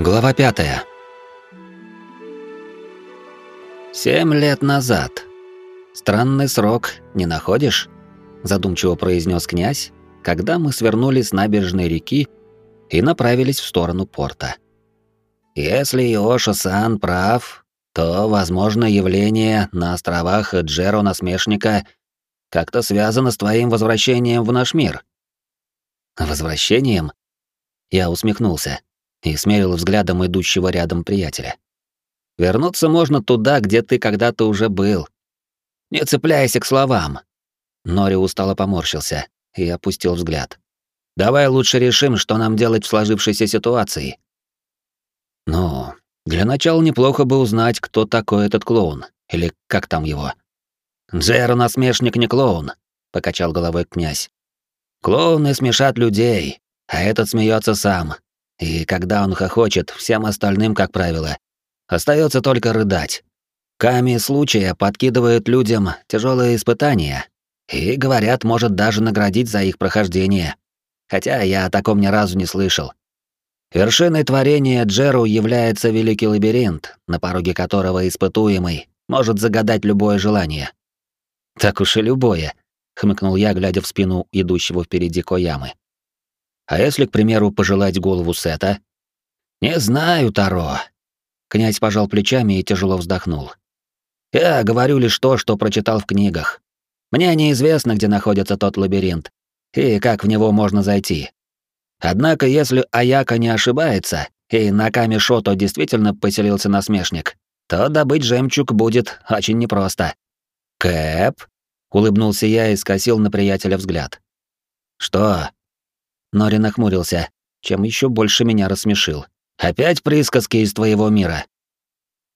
Глава пятая. «Семь лет назад. Странный срок, не находишь?» Задумчиво произнес князь, когда мы свернули с набережной реки и направились в сторону порта. «Если Иоша-сан прав, то, возможно, явление на островах Джеро Насмешника как-то связано с твоим возвращением в наш мир». «Возвращением?» Я усмехнулся и смерил взглядом идущего рядом приятеля. Вернуться можно туда, где ты когда-то уже был. Не цепляйся к словам. Нори устало поморщился и опустил взгляд. Давай лучше решим, что нам делать в сложившейся ситуации. Ну, для начала неплохо бы узнать, кто такой этот клоун, или как там его. Джеро насмешник не клоун, покачал головой князь. Клоуны смешат людей, а этот смеется сам, и когда он хохочет, всем остальным, как правило, остается только рыдать. Ками случая подкидывают людям тяжелые испытания и, говорят, может даже наградить за их прохождение. Хотя я о таком ни разу не слышал. Вершиной творения Джеру является великий лабиринт, на пороге которого испытуемый может загадать любое желание. «Так уж и любое», — хмыкнул я, глядя в спину идущего впереди Коямы. А если, к примеру, пожелать голову Сета? Не знаю, Таро. Князь пожал плечами и тяжело вздохнул. Я говорю лишь то, что прочитал в книгах. Мне неизвестно, где находится тот лабиринт и как в него можно зайти. Однако, если Аяка не ошибается, и на Каме действительно поселился насмешник, то добыть жемчуг будет очень непросто. «Кэп?» — улыбнулся я и скосил на приятеля взгляд. «Что?» Нори нахмурился, чем еще больше меня рассмешил. «Опять присказки из твоего мира?»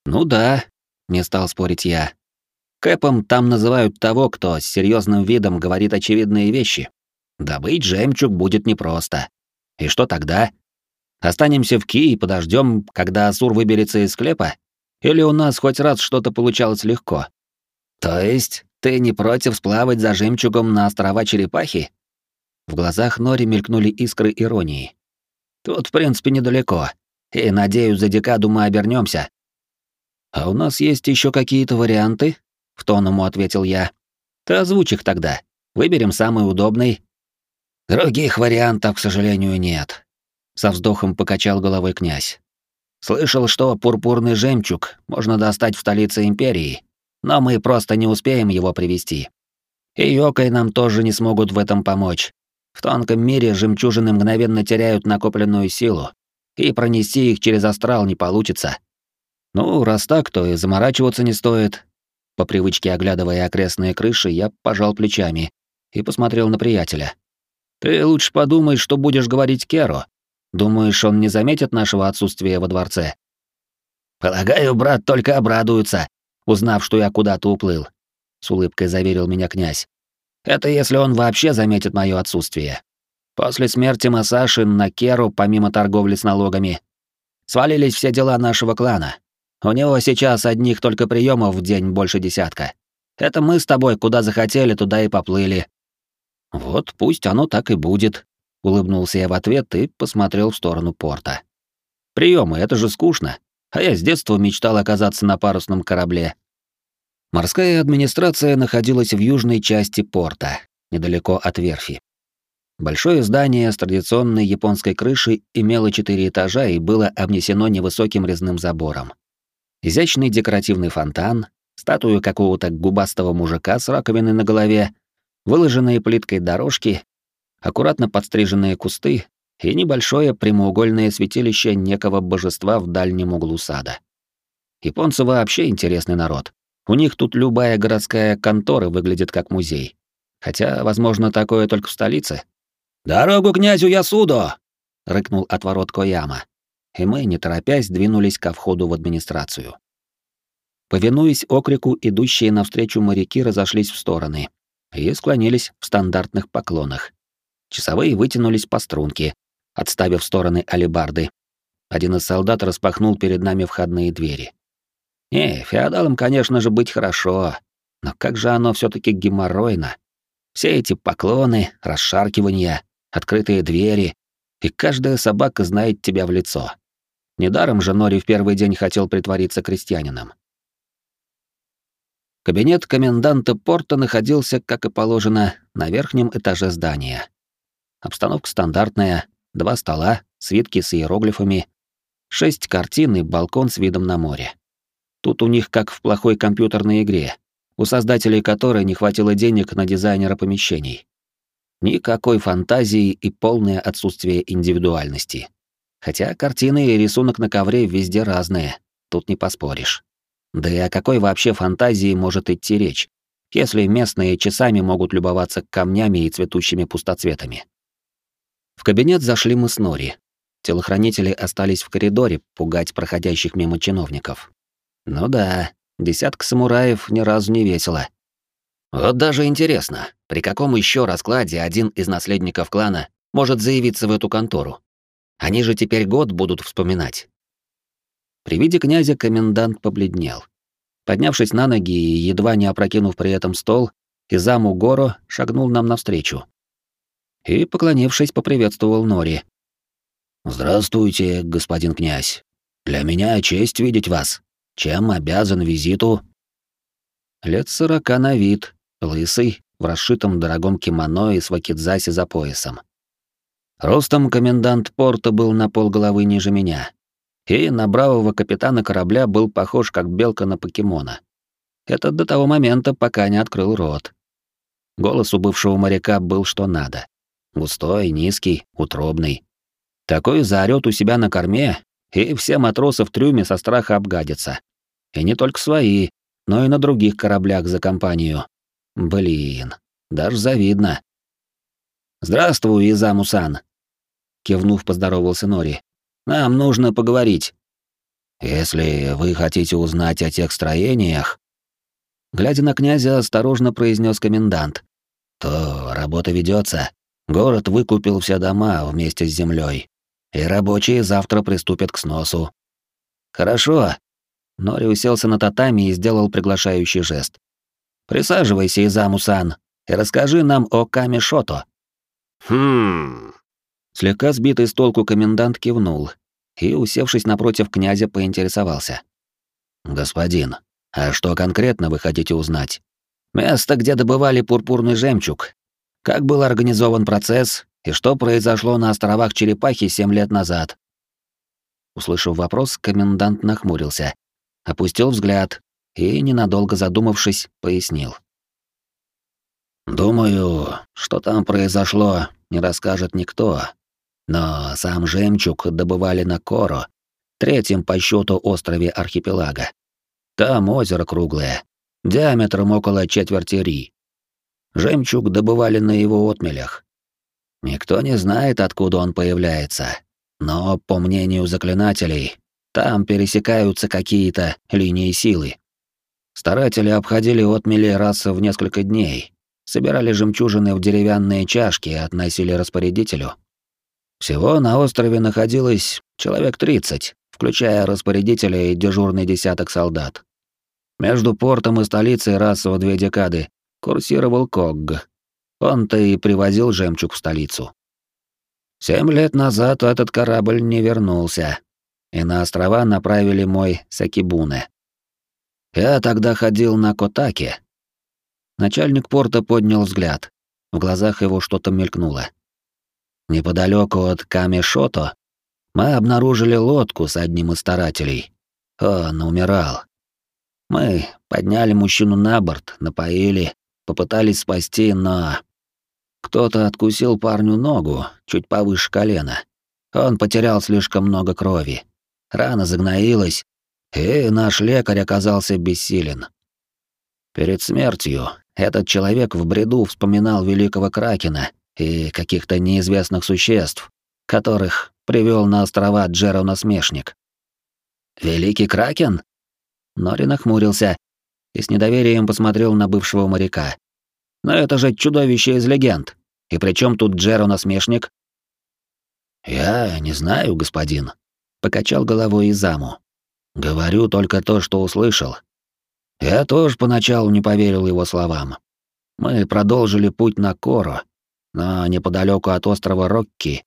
«Ну да», — не стал спорить я. «Кэпом там называют того, кто с серьезным видом говорит очевидные вещи. Добыть жемчуг будет непросто. И что тогда? Останемся в Ки и подождем, когда Асур выберется из склепа? Или у нас хоть раз что-то получалось легко? То есть ты не против сплавать за жемчугом на острова Черепахи? В глазах Нори мелькнули искры иронии. Тут, в принципе, недалеко. И, надеюсь, за декаду мы обернемся. А у нас есть еще какие-то варианты? В тон ему ответил я. Ты озвучь их тогда. Выберем самый удобный. Других вариантов, к сожалению, нет. Со вздохом покачал головой князь. Слышал, что пурпурный жемчуг можно достать в столице империи, но мы просто не успеем его привезти. И Йокой нам тоже не смогут в этом помочь, в тонком мире жемчужины мгновенно теряют накопленную силу, и пронести их через астрал не получится. Ну, раз так, то и заморачиваться не стоит. По привычке оглядывая окрестные крыши, я пожал плечами и посмотрел на приятеля. Ты лучше подумай, что будешь говорить Керо. Думаешь, он не заметит нашего отсутствия во дворце? Полагаю, брат только обрадуется, узнав, что я куда-то уплыл, с улыбкой заверил меня князь. Это если он вообще заметит мое отсутствие. После смерти Масаши на Керу, помимо торговли с налогами, свалились все дела нашего клана. У него сейчас одних только приемов в день больше десятка. Это мы с тобой куда захотели, туда и поплыли. Вот пусть оно так и будет, улыбнулся я в ответ и посмотрел в сторону порта. Приемы, это же скучно. А я с детства мечтал оказаться на парусном корабле, Морская администрация находилась в южной части порта, недалеко от верфи. Большое здание с традиционной японской крышей имело четыре этажа и было обнесено невысоким резным забором. Изящный декоративный фонтан, статую какого-то губастого мужика с раковиной на голове, выложенные плиткой дорожки, аккуратно подстриженные кусты и небольшое прямоугольное святилище некого божества в дальнем углу сада. Японцы вообще интересный народ. У них тут любая городская контора выглядит как музей. Хотя, возможно, такое только в столице. «Дорогу князю Ясудо!» — рыкнул от ворот Кояма. И мы, не торопясь, двинулись ко входу в администрацию. Повинуясь окрику, идущие навстречу моряки разошлись в стороны и склонились в стандартных поклонах. Часовые вытянулись по струнке, отставив в стороны алебарды. Один из солдат распахнул перед нами входные двери. Не, феодалам, конечно же, быть хорошо, но как же оно все таки геморройно. Все эти поклоны, расшаркивания, открытые двери, и каждая собака знает тебя в лицо. Недаром же Нори в первый день хотел притвориться крестьянином. Кабинет коменданта порта находился, как и положено, на верхнем этаже здания. Обстановка стандартная, два стола, свитки с иероглифами, шесть картин и балкон с видом на море. Тут у них как в плохой компьютерной игре, у создателей которой не хватило денег на дизайнера помещений. Никакой фантазии и полное отсутствие индивидуальности. Хотя картины и рисунок на ковре везде разные, тут не поспоришь. Да и о какой вообще фантазии может идти речь, если местные часами могут любоваться камнями и цветущими пустоцветами? В кабинет зашли мы с Нори. Телохранители остались в коридоре пугать проходящих мимо чиновников. Ну да, десятка самураев ни разу не весело. Вот даже интересно, при каком еще раскладе один из наследников клана может заявиться в эту контору? Они же теперь год будут вспоминать. При виде князя комендант побледнел. Поднявшись на ноги и едва не опрокинув при этом стол, Изаму Горо шагнул нам навстречу. И, поклонившись, поприветствовал Нори. «Здравствуйте, господин князь. Для меня честь видеть вас. Чем обязан визиту?» Лет сорока на вид, лысый, в расшитом дорогом кимоно и с вакидзаси за поясом. Ростом комендант порта был на полголовы ниже меня, и на бравого капитана корабля был похож как белка на покемона. Это до того момента, пока не открыл рот. Голос у бывшего моряка был что надо. Густой, низкий, утробный. Такой заорёт у себя на корме, и все матросы в трюме со страха обгадятся. И не только свои, но и на других кораблях за компанию. Блин, даже завидно. «Здравствуй, Изамусан!» Кивнув, поздоровался Нори. Нам нужно поговорить. Если вы хотите узнать о тех строениях, глядя на князя, осторожно произнес комендант, то работа ведется. Город выкупил все дома вместе с землей, и рабочие завтра приступят к сносу. Хорошо. Нори уселся на татами и сделал приглашающий жест. Присаживайся, Изаму-сан, и расскажи нам о Каме Шото. Хм. Слегка сбитый с толку комендант кивнул и, усевшись напротив князя, поинтересовался. «Господин, а что конкретно вы хотите узнать? Место, где добывали пурпурный жемчуг. Как был организован процесс и что произошло на островах Черепахи семь лет назад?» Услышав вопрос, комендант нахмурился, опустил взгляд и, ненадолго задумавшись, пояснил. «Думаю, что там произошло, не расскажет никто, но сам жемчуг добывали на Коро, третьем по счету острове архипелага. Там озеро круглое, диаметром около четверти ри. Жемчуг добывали на его отмелях. Никто не знает, откуда он появляется, но, по мнению заклинателей, там пересекаются какие-то линии силы. Старатели обходили отмели раз в несколько дней, собирали жемчужины в деревянные чашки и относили распорядителю — всего на острове находилось человек 30, включая распорядителя и дежурный десяток солдат. Между портом и столицей раз в две декады курсировал Когг. Он-то и привозил жемчуг в столицу. Семь лет назад этот корабль не вернулся, и на острова направили мой Сакибуне. Я тогда ходил на Котаке. Начальник порта поднял взгляд. В глазах его что-то мелькнуло. Неподалеку от Камешото мы обнаружили лодку с одним из старателей. Он умирал. Мы подняли мужчину на борт, напоили, попытались спасти, но... Кто-то откусил парню ногу чуть повыше колена. Он потерял слишком много крови. Рана загноилась, и наш лекарь оказался бессилен. Перед смертью этот человек в бреду вспоминал великого Кракена и каких-то неизвестных существ, которых привел на острова Джеро насмешник. Великий Кракен? Нори нахмурился и с недоверием посмотрел на бывшего моряка. Но это же чудовище из легенд. И при чем тут Джеро насмешник? Я не знаю, господин, покачал головой Изаму. Говорю только то, что услышал. Я тоже поначалу не поверил его словам. Мы продолжили путь на Коро, но неподалеку от острова Рокки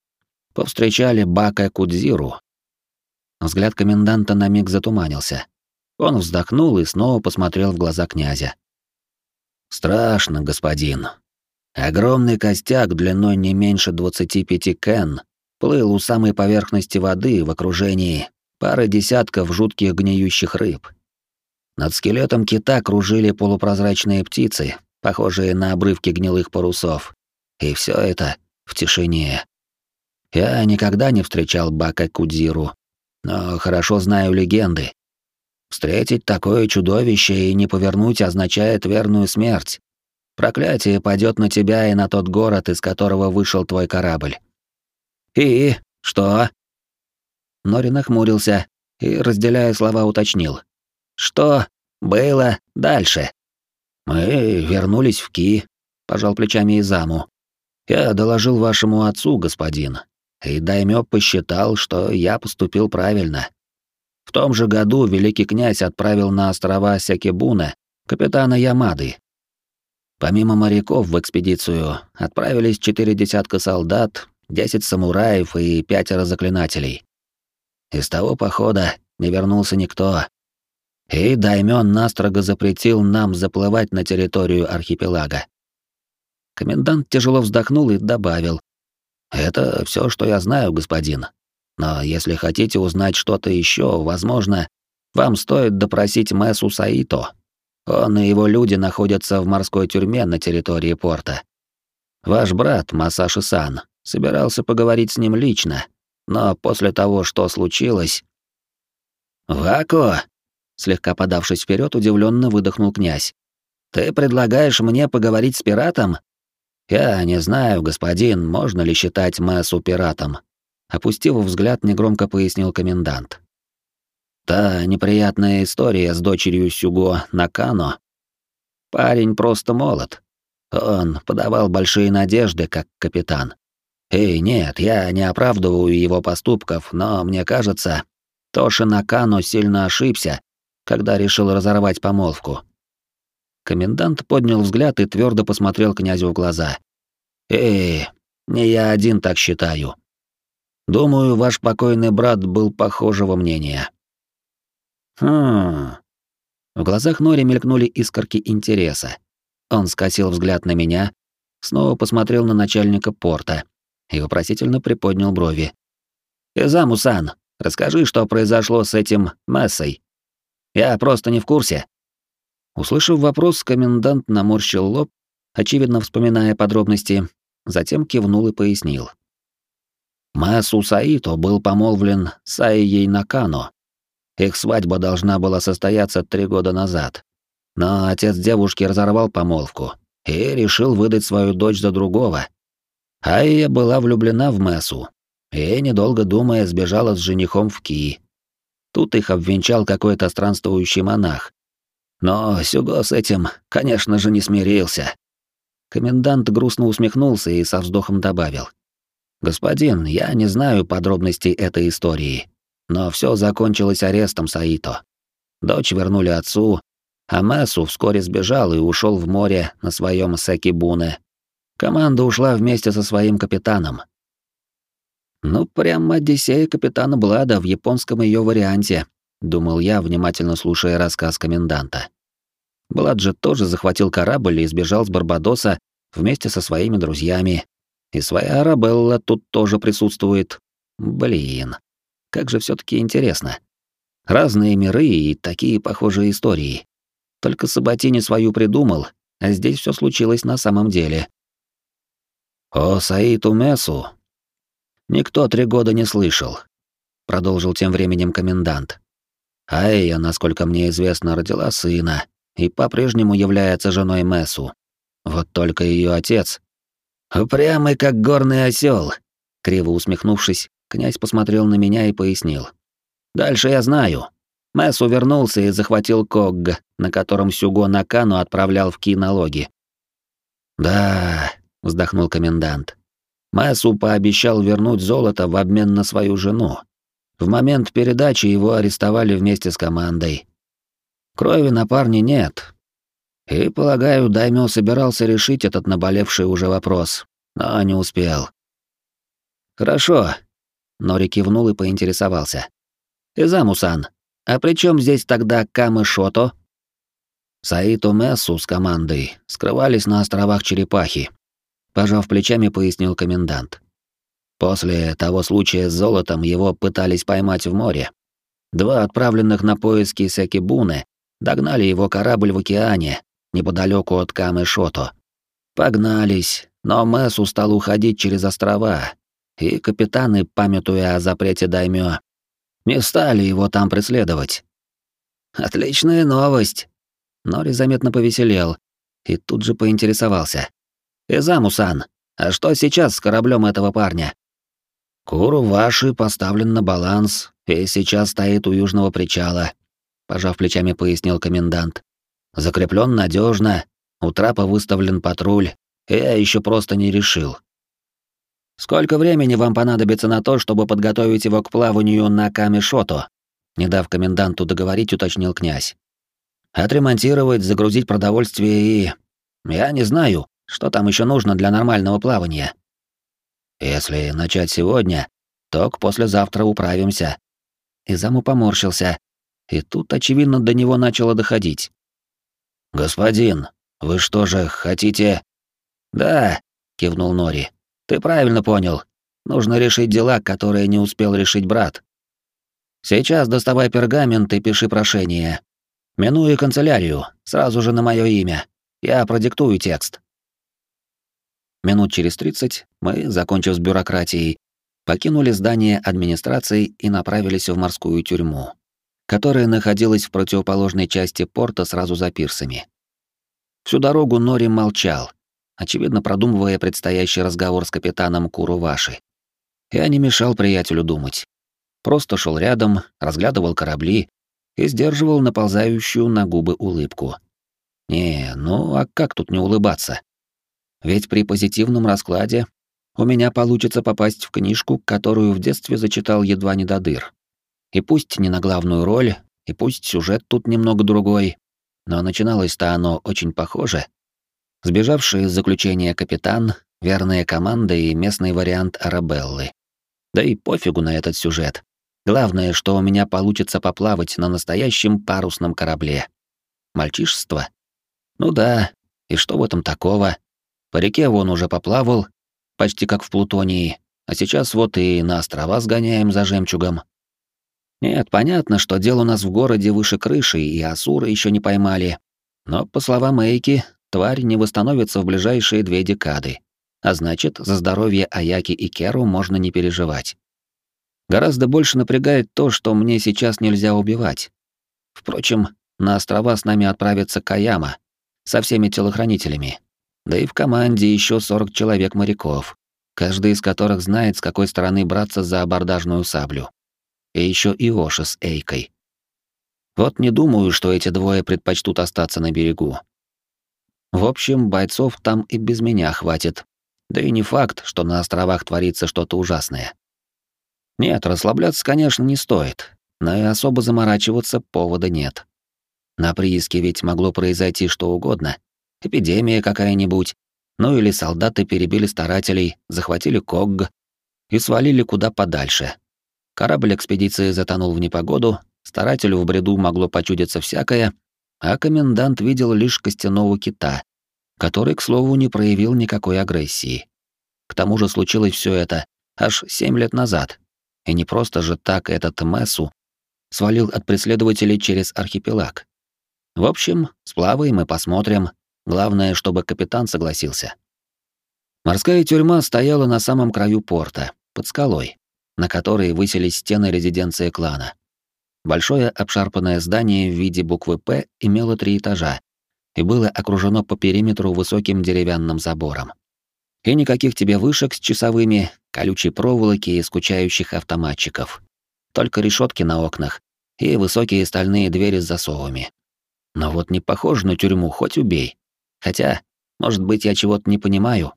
повстречали Бака Кудзиру. Взгляд коменданта на миг затуманился. Он вздохнул и снова посмотрел в глаза князя. «Страшно, господин. Огромный костяк длиной не меньше 25 кен плыл у самой поверхности воды в окружении пары десятков жутких гниющих рыб. Над скелетом кита кружили полупрозрачные птицы, похожие на обрывки гнилых парусов. И все это в тишине. Я никогда не встречал Бака Кудзиру, но хорошо знаю легенды. Встретить такое чудовище и не повернуть означает верную смерть. Проклятие падет на тебя и на тот город, из которого вышел твой корабль. И что? Нори нахмурился и, разделяя слова, уточнил. Что было дальше? Мы вернулись в Ки, пожал плечами Изаму. Я доложил вашему отцу, господин, и Даймё посчитал, что я поступил правильно. В том же году великий князь отправил на острова Сякибуна капитана Ямады. Помимо моряков в экспедицию отправились четыре десятка солдат, десять самураев и пятеро заклинателей. Из того похода не вернулся никто. И Даймён настрого запретил нам заплывать на территорию архипелага. Комендант тяжело вздохнул и добавил. «Это все, что я знаю, господин. Но если хотите узнать что-то еще, возможно, вам стоит допросить Мэсу Саито. Он и его люди находятся в морской тюрьме на территории порта. Ваш брат, Масаши-сан, собирался поговорить с ним лично, но после того, что случилось... «Вако!» — слегка подавшись вперед, удивленно выдохнул князь. «Ты предлагаешь мне поговорить с пиратом?» «Я не знаю, господин, можно ли считать Мэсу пиратом», Опустив взгляд, негромко пояснил комендант. Та неприятная история с дочерью Сюго Накано. Парень просто молод. Он подавал большие надежды как капитан. И нет, я не оправдываю его поступков, но мне кажется, Тоши Накано сильно ошибся, когда решил разорвать помолвку. Комендант поднял взгляд и твердо посмотрел князю в глаза. «Эй, не я один так считаю. Думаю, ваш покойный брат был похожего мнения. Хм. В глазах Нори мелькнули искорки интереса. Он скосил взгляд на меня, снова посмотрел на начальника порта и вопросительно приподнял брови. «Изаму-сан, расскажи, что произошло с этим Мессой. Я просто не в курсе». Услышав вопрос, комендант наморщил лоб, очевидно вспоминая подробности, затем кивнул и пояснил. Масу Саито был помолвлен с Айей Накано. Их свадьба должна была состояться три года назад. Но отец девушки разорвал помолвку и решил выдать свою дочь за другого. Айя была влюблена в Месу и, недолго думая, сбежала с женихом в Ки. Тут их обвенчал какой-то странствующий монах. Но Сюго с этим, конечно же, не смирился. Комендант грустно усмехнулся и со вздохом добавил. «Господин, я не знаю подробностей этой истории, но все закончилось арестом Саито. Дочь вернули отцу, а Мэсу вскоре сбежал и ушел в море на своем Секибуне. Команда ушла вместе со своим капитаном. Ну, прям Одиссея капитана Блада в японском ее варианте, думал я, внимательно слушая рассказ коменданта. Блад же тоже захватил корабль и сбежал с Барбадоса вместе со своими друзьями, и своя Арабелла тут тоже присутствует. Блин, как же все таки интересно. Разные миры и такие похожие истории. Только Саботини свою придумал, а здесь все случилось на самом деле. О Саиту Месу никто три года не слышал, продолжил тем временем комендант. Айя, насколько мне известно, родила сына и по-прежнему является женой Месу. Вот только ее отец «Упрямый, как горный осел. Криво усмехнувшись, князь посмотрел на меня и пояснил. «Дальше я знаю. Месс увернулся и захватил Когг, на котором Сюго Накану отправлял в Ки налоги». «Да», — вздохнул комендант. Мэсу пообещал вернуть золото в обмен на свою жену. В момент передачи его арестовали вместе с командой. Крови на парне нет, и, полагаю, Даймё собирался решить этот наболевший уже вопрос, но не успел. «Хорошо», — Нори кивнул и поинтересовался. Изамусан, а при чем здесь тогда Камы Шото? Саиту Мессу с командой скрывались на островах Черепахи. Пожав плечами, пояснил комендант. После того случая с золотом его пытались поймать в море. Два отправленных на поиски Секибуны догнали его корабль в океане, неподалеку от Камы-Шото. Погнались, но Мессу стал уходить через острова, и капитаны, памятуя о запрете даймё, не стали его там преследовать. Отличная новость. Нори заметно повеселел и тут же поинтересовался. «Изамусан, а что сейчас с кораблем этого парня?» «Куру ваши поставлен на баланс и сейчас стоит у южного причала», пожав плечами, пояснил комендант. Закреплен надежно, у трапа выставлен патруль, и я еще просто не решил. Сколько времени вам понадобится на то, чтобы подготовить его к плаванию на Камешото? Не дав коменданту договорить, уточнил князь. Отремонтировать, загрузить продовольствие и... Я не знаю, что там еще нужно для нормального плавания. Если начать сегодня, то к послезавтра управимся. И заму поморщился. И тут, очевидно, до него начало доходить. «Господин, вы что же, хотите...» «Да», — кивнул Нори. «Ты правильно понял. Нужно решить дела, которые не успел решить брат. Сейчас доставай пергамент и пиши прошение. Минуя канцелярию, сразу же на мое имя. Я продиктую текст». Минут через тридцать мы, закончив с бюрократией, покинули здание администрации и направились в морскую тюрьму которая находилась в противоположной части порта сразу за пирсами. Всю дорогу Нори молчал, очевидно продумывая предстоящий разговор с капитаном Куруваши. Я не мешал приятелю думать. Просто шел рядом, разглядывал корабли и сдерживал наползающую на губы улыбку. Не, ну а как тут не улыбаться? Ведь при позитивном раскладе у меня получится попасть в книжку, которую в детстве зачитал едва не до дыр. И пусть не на главную роль, и пусть сюжет тут немного другой, но начиналось-то оно очень похоже. Сбежавший из заключения капитан, верная команда и местный вариант Арабеллы. Да и пофигу на этот сюжет. Главное, что у меня получится поплавать на настоящем парусном корабле. Мальчишество? Ну да, и что в этом такого? По реке вон уже поплавал, почти как в Плутонии, а сейчас вот и на острова сгоняем за жемчугом. Нет, понятно, что дело у нас в городе выше крыши, и Асуры еще не поймали. Но, по словам Эйки, тварь не восстановится в ближайшие две декады. А значит, за здоровье Аяки и Керу можно не переживать. Гораздо больше напрягает то, что мне сейчас нельзя убивать. Впрочем, на острова с нами отправится Каяма со всеми телохранителями. Да и в команде еще 40 человек-моряков, каждый из которых знает, с какой стороны браться за абордажную саблю и еще Иоша с Эйкой. Вот не думаю, что эти двое предпочтут остаться на берегу. В общем, бойцов там и без меня хватит. Да и не факт, что на островах творится что-то ужасное. Нет, расслабляться, конечно, не стоит, но и особо заморачиваться повода нет. На прииске ведь могло произойти что угодно. Эпидемия какая-нибудь, ну или солдаты перебили старателей, захватили Когг и свалили куда подальше, Корабль экспедиции затонул в непогоду, старателю в бреду могло почудиться всякое, а комендант видел лишь костяного кита, который, к слову, не проявил никакой агрессии. К тому же случилось все это аж семь лет назад, и не просто же так этот Мессу свалил от преследователей через архипелаг. В общем, сплаваем и посмотрим, главное, чтобы капитан согласился. Морская тюрьма стояла на самом краю порта, под скалой на которой высились стены резиденции клана. Большое обшарпанное здание в виде буквы «П» имело три этажа и было окружено по периметру высоким деревянным забором. И никаких тебе вышек с часовыми, колючей проволоки и скучающих автоматчиков. Только решетки на окнах и высокие стальные двери с засовами. Но вот не похоже на тюрьму, хоть убей. Хотя, может быть, я чего-то не понимаю,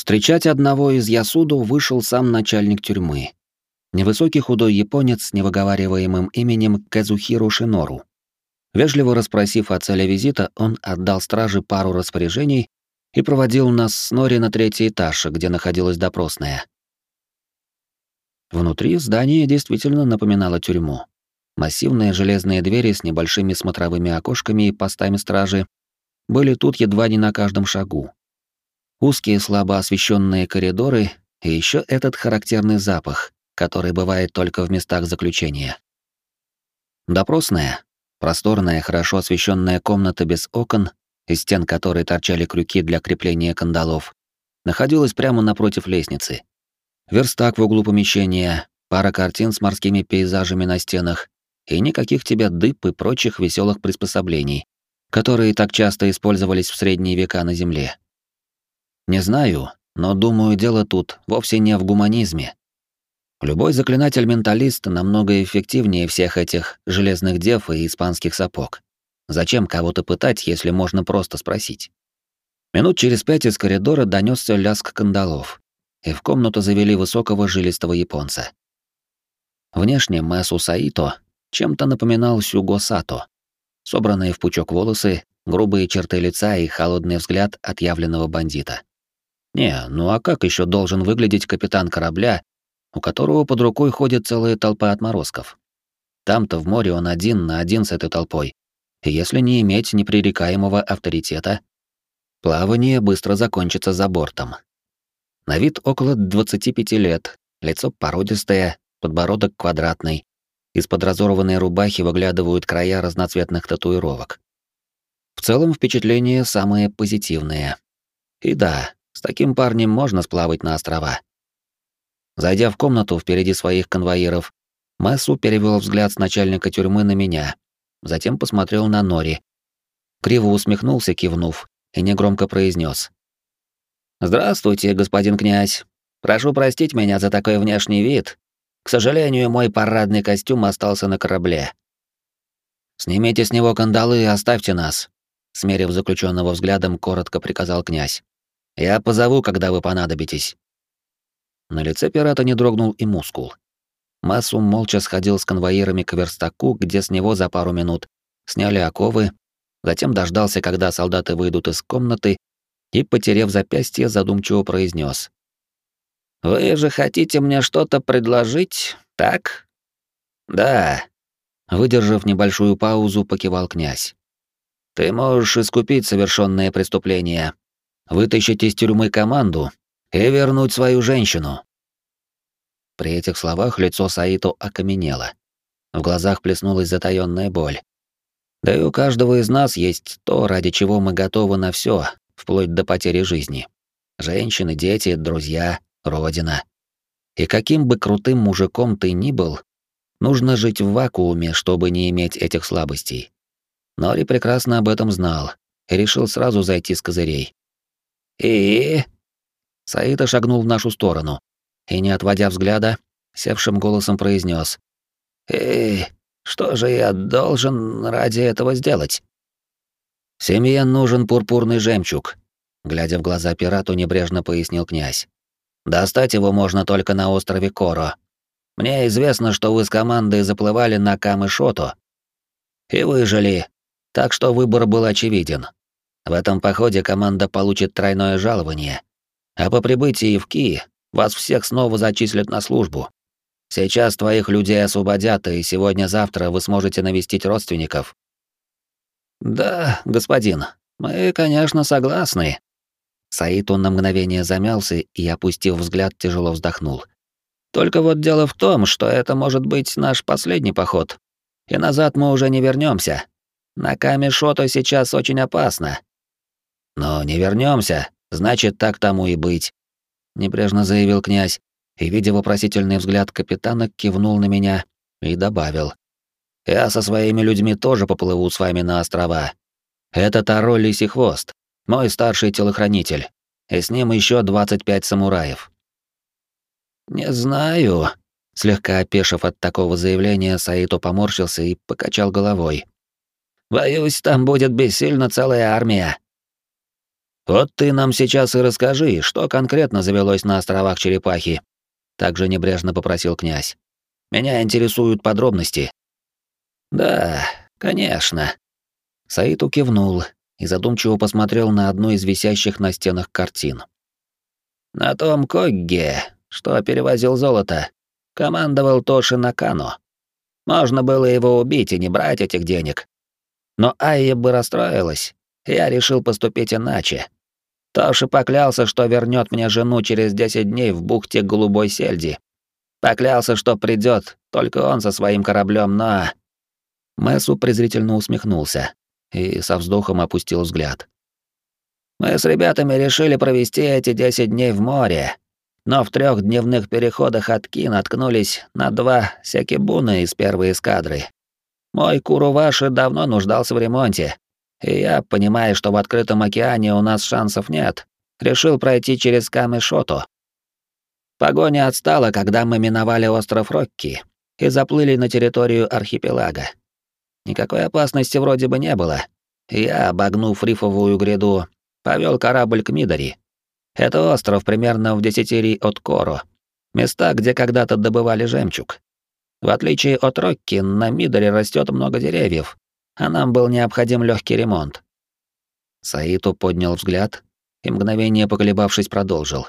Встречать одного из Ясуду вышел сам начальник тюрьмы. Невысокий худой японец с невыговариваемым именем Казухиру Шинору. Вежливо расспросив о цели визита, он отдал страже пару распоряжений и проводил нас с Нори на третий этаж, где находилась допросная. Внутри здание действительно напоминало тюрьму. Массивные железные двери с небольшими смотровыми окошками и постами стражи были тут едва не на каждом шагу. Узкие слабо освещенные коридоры и еще этот характерный запах, который бывает только в местах заключения. Допросная, просторная, хорошо освещенная комната без окон, из стен которой торчали крюки для крепления кандалов, находилась прямо напротив лестницы. Верстак в углу помещения, пара картин с морскими пейзажами на стенах и никаких тебя дыб и прочих веселых приспособлений, которые так часто использовались в средние века на Земле. Не знаю, но думаю, дело тут вовсе не в гуманизме. Любой заклинатель-менталист намного эффективнее всех этих железных дев и испанских сапог. Зачем кого-то пытать, если можно просто спросить? Минут через пять из коридора донесся лязг кандалов, и в комнату завели высокого жилистого японца. Внешне Мэсу Саито чем-то напоминал Сюго Сато. Собранные в пучок волосы, грубые черты лица и холодный взгляд отъявленного бандита. Не, ну а как еще должен выглядеть капитан корабля, у которого под рукой ходит целая толпа отморозков? Там-то в море он один на один с этой толпой. Если не иметь непререкаемого авторитета, плавание быстро закончится за бортом. На вид около 25 лет, лицо породистое, подбородок квадратный. Из-под разорванной рубахи выглядывают края разноцветных татуировок. В целом впечатление самое позитивное. И да, с таким парнем можно сплавать на острова. Зайдя в комнату впереди своих конвоиров, Массу перевел взгляд с начальника тюрьмы на меня, затем посмотрел на Нори. Криво усмехнулся, кивнув, и негромко произнес: «Здравствуйте, господин князь. Прошу простить меня за такой внешний вид. К сожалению, мой парадный костюм остался на корабле. Снимите с него кандалы и оставьте нас», смерив заключенного взглядом, коротко приказал князь. Я позову, когда вы понадобитесь. На лице пирата не дрогнул и мускул. Массу молча сходил с конвоирами к верстаку, где с него за пару минут сняли оковы, затем дождался, когда солдаты выйдут из комнаты, и, потеряв запястье, задумчиво произнес: «Вы же хотите мне что-то предложить, так?» «Да», — выдержав небольшую паузу, покивал князь. «Ты можешь искупить совершенное преступление, вытащить из тюрьмы команду и вернуть свою женщину. При этих словах лицо Саито окаменело. В глазах плеснулась затаённая боль. Да и у каждого из нас есть то, ради чего мы готовы на все, вплоть до потери жизни. Женщины, дети, друзья, родина. И каким бы крутым мужиком ты ни был, нужно жить в вакууме, чтобы не иметь этих слабостей. Нори прекрасно об этом знал и решил сразу зайти с козырей. «И...» Саида шагнул в нашу сторону и, не отводя взгляда, севшим голосом произнес: «Эй, что же я должен ради этого сделать?» «Семье нужен пурпурный жемчуг», — глядя в глаза пирату, небрежно пояснил князь. «Достать его можно только на острове Коро. Мне известно, что вы с командой заплывали на Камышото и выжили, так что выбор был очевиден. В этом походе команда получит тройное жалование. А по прибытии в Ки вас всех снова зачислят на службу. Сейчас твоих людей освободят, и сегодня-завтра вы сможете навестить родственников. Да, господин, мы, конечно, согласны. Саид он на мгновение замялся и, опустив взгляд, тяжело вздохнул. Только вот дело в том, что это может быть наш последний поход, и назад мы уже не вернемся. На Каме Шото сейчас очень опасно. Но не вернемся, значит, так тому и быть, небрежно заявил князь, и, видя вопросительный взгляд капитана, кивнул на меня и добавил: Я со своими людьми тоже поплыву с вами на острова. Это Таро Лисий Хвост, мой старший телохранитель, и с ним еще 25 самураев. Не знаю, слегка опешив от такого заявления, Саито поморщился и покачал головой. Боюсь, там будет бессильна целая армия. Вот ты нам сейчас и расскажи, что конкретно завелось на островах Черепахи. Также небрежно попросил князь. Меня интересуют подробности. Да, конечно. Саид кивнул и задумчиво посмотрел на одну из висящих на стенах картин. На том Когге, что перевозил золото, Командовал Тоши Накано. Можно было его убить и не брать этих денег. Но Айя бы расстроилась. Я решил поступить иначе. Тоши поклялся, что вернет мне жену через 10 дней в бухте Голубой Сельди. Поклялся, что придет, только он со своим кораблем, но... Мэсу презрительно усмехнулся и со вздохом опустил взгляд. Мы с ребятами решили провести эти 10 дней в море, но в трехдневных переходах от Ки наткнулись на два сякибуна из первой эскадры. Мой Куруваши давно нуждался в ремонте, и я, понимая, что в открытом океане у нас шансов нет, решил пройти через Камышоту. Погоня отстала, когда мы миновали остров Рокки и заплыли на территорию архипелага. Никакой опасности вроде бы не было. Я, обогнув рифовую гряду, повел корабль к Мидори, это остров примерно в десятири от Коро, места, где когда-то добывали жемчуг. В отличие от Рокки, на Мидоре растет много деревьев, а нам был необходим легкий ремонт. Саиту поднял взгляд и, мгновение поколебавшись, продолжил.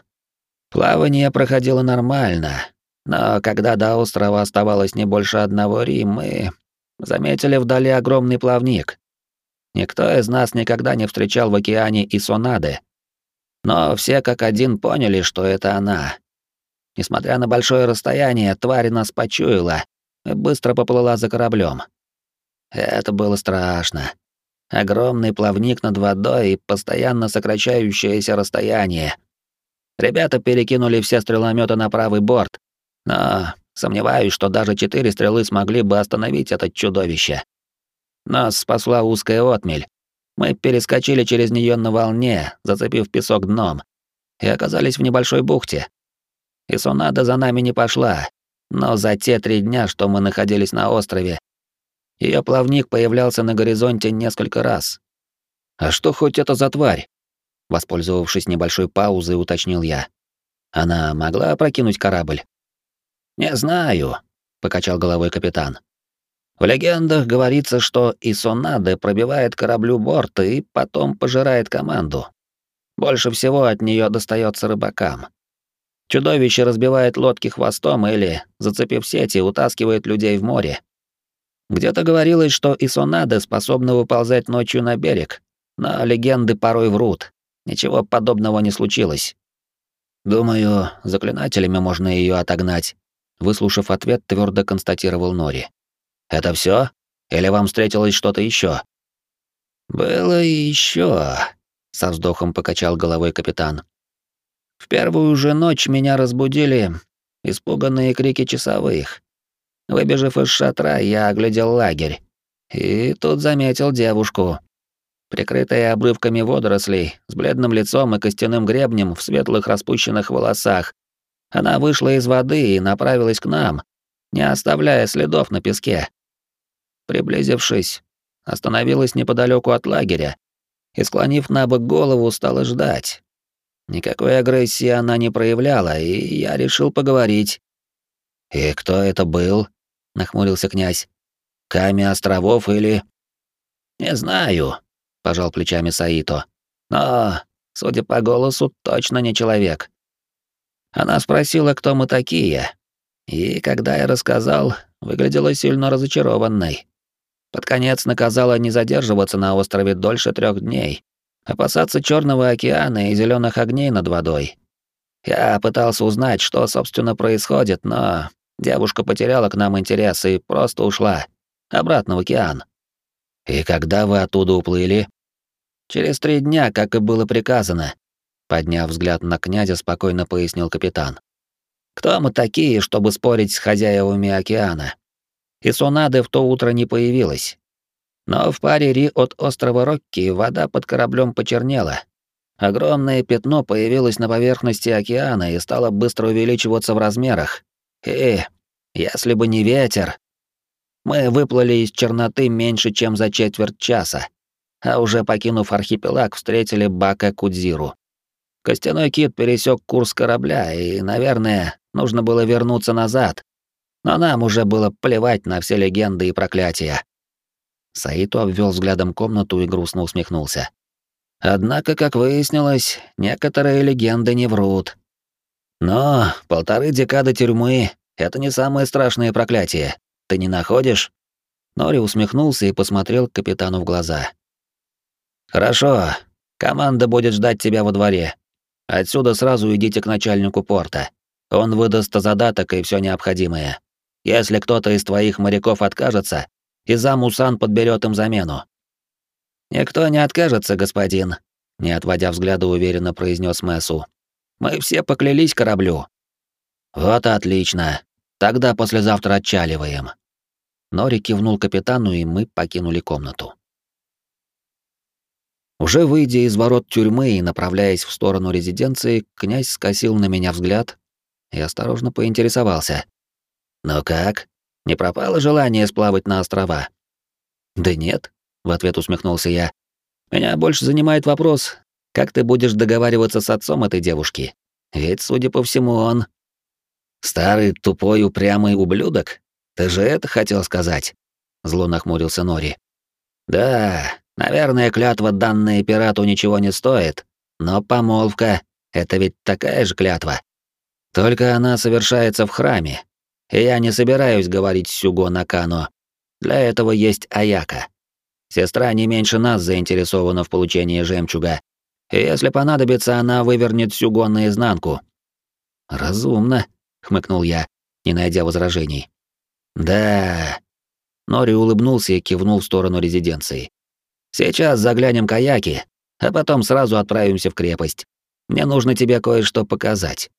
Плавание проходило нормально, но когда до острова оставалось не больше одного ри, мы заметили вдали огромный плавник. Никто из нас никогда не встречал в океане и сонады, но все как один поняли, что это она. Несмотря на большое расстояние, тварь нас почуяла и быстро поплыла за кораблем. Это было страшно. Огромный плавник над водой и постоянно сокращающееся расстояние. Ребята перекинули все стрелометы на правый борт, но сомневаюсь, что даже четыре стрелы смогли бы остановить это чудовище. Нас спасла узкая отмель, мы перескочили через нее на волне, зацепив песок дном, и оказались в небольшой бухте. И Сонада за нами не пошла, но за те три дня, что мы находились на острове, ее плавник появлялся на горизонте несколько раз. А что хоть это за тварь? Воспользовавшись небольшой паузой, уточнил я. Она могла опрокинуть корабль? Не знаю, покачал головой капитан. В легендах говорится, что Исонаде пробивает кораблю борт и потом пожирает команду. Больше всего от нее достается рыбакам. Чудовище разбивает лодки хвостом или, зацепив сети, утаскивает людей в море. Где-то говорилось, что Исонаде способна выползать ночью на берег, но легенды порой врут. Ничего подобного не случилось. Думаю, заклинателями можно ее отогнать. Выслушав ответ, твердо констатировал Нори. Это все? Или вам встретилось что-то еще? Было и еще, со вздохом покачал головой капитан. В первую же ночь меня разбудили испуганные крики часовых. Выбежав из шатра, я оглядел лагерь. И тут заметил девушку. Прикрытая обрывками водорослей, с бледным лицом и костяным гребнем в светлых распущенных волосах, она вышла из воды и направилась к нам, не оставляя следов на песке. Приблизившись, остановилась неподалеку от лагеря и, склонив на бок голову, стала ждать. Никакой агрессии она не проявляла, и я решил поговорить. «И кто это был?» — нахмурился князь. «Ками островов или...» «Не знаю», — пожал плечами Саито. «Но, судя по голосу, точно не человек». Она спросила, кто мы такие, и, когда я рассказал, выглядела сильно разочарованной. Под конец наказала не задерживаться на острове дольше трех дней, опасаться Черного океана и зеленых огней над водой. Я пытался узнать, что, собственно, происходит, но девушка потеряла к нам интерес и просто ушла. Обратно в океан. «И когда вы оттуда уплыли?» «Через три дня, как и было приказано», — подняв взгляд на князя, спокойно пояснил капитан. «Кто мы такие, чтобы спорить с хозяевами океана? и Сонады в то утро не появилась. Но в паре ри от острова Рокки вода под кораблем почернела. Огромное пятно появилось на поверхности океана и стало быстро увеличиваться в размерах. И, если бы не ветер... Мы выплыли из черноты меньше, чем за четверть часа, а уже покинув архипелаг, встретили Бака Кудзиру. Костяной кит пересек курс корабля, и, наверное, нужно было вернуться назад, но нам уже было плевать на все легенды и проклятия. Саиту обвел взглядом комнату и грустно усмехнулся. Однако, как выяснилось, некоторые легенды не врут. Но полторы декады тюрьмы — это не самое страшное проклятие. Ты не находишь?» Нори усмехнулся и посмотрел к капитану в глаза. «Хорошо. Команда будет ждать тебя во дворе. Отсюда сразу идите к начальнику порта. Он выдаст задаток и все необходимое. Если кто-то из твоих моряков откажется, Изам Усан подберет им замену». «Никто не откажется, господин», — не отводя взгляда уверенно произнес Мэсу. «Мы все поклялись кораблю». «Вот отлично. Тогда послезавтра отчаливаем». Нори кивнул капитану, и мы покинули комнату. Уже выйдя из ворот тюрьмы и направляясь в сторону резиденции, князь скосил на меня взгляд и осторожно поинтересовался. «Ну как? Не пропало желание сплавать на острова?» «Да нет», — в ответ усмехнулся я. «Меня больше занимает вопрос, как ты будешь договариваться с отцом этой девушки? Ведь, судя по всему, он...» «Старый, тупой, упрямый ублюдок? Ты же это хотел сказать?» Зло нахмурился Нори. «Да, наверное, клятва, данная пирату, ничего не стоит, но помолвка — это ведь такая же клятва. Только она совершается в храме, и я не собираюсь говорить Сюго Накано. Для этого есть Аяка. Сестра не меньше нас заинтересована в получении жемчуга, если понадобится, она вывернет Сюго наизнанку». «Разумно», — хмыкнул я, не найдя возражений. «Да...» Нори улыбнулся и кивнул в сторону резиденции. «Сейчас заглянем к Аяке, а потом сразу отправимся в крепость. Мне нужно тебе кое-что показать».